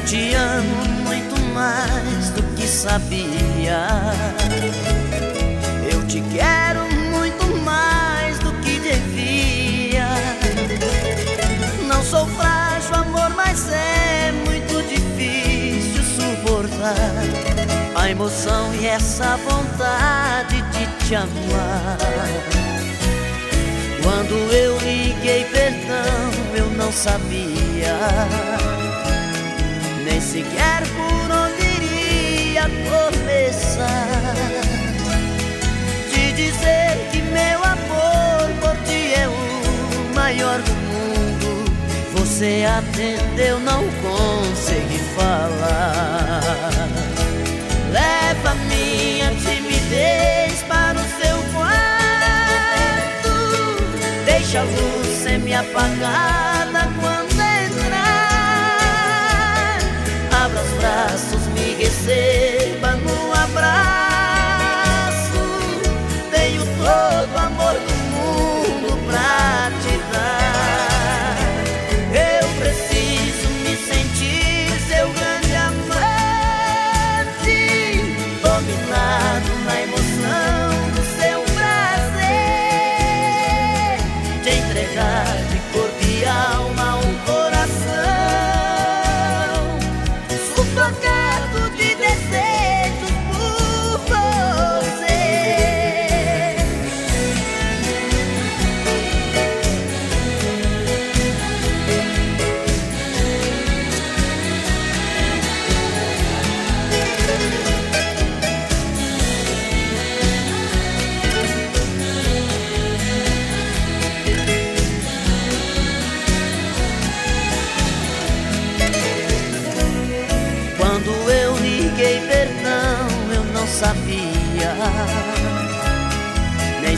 te amo muito mais do que sabia. Eu te quero muito mais do que devia. Não sou frágil, amor, mas é muito difícil suportar a emoção e essa vontade de te amar. Quando eu liguei perdão, eu não sabia sequer por onde iria começar. De dizer que meu amor por ti é o maior do mundo. Você atendeu, não consegui falar. Leva minha timidez para o seu quarto. Deixa a luz semi-apagada quando abra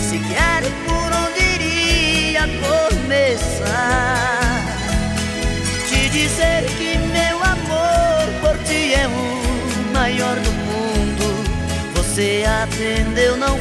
sequer por onde iria começar? Te dizer que meu amor por ti é o maior do mundo. Você atendeu, não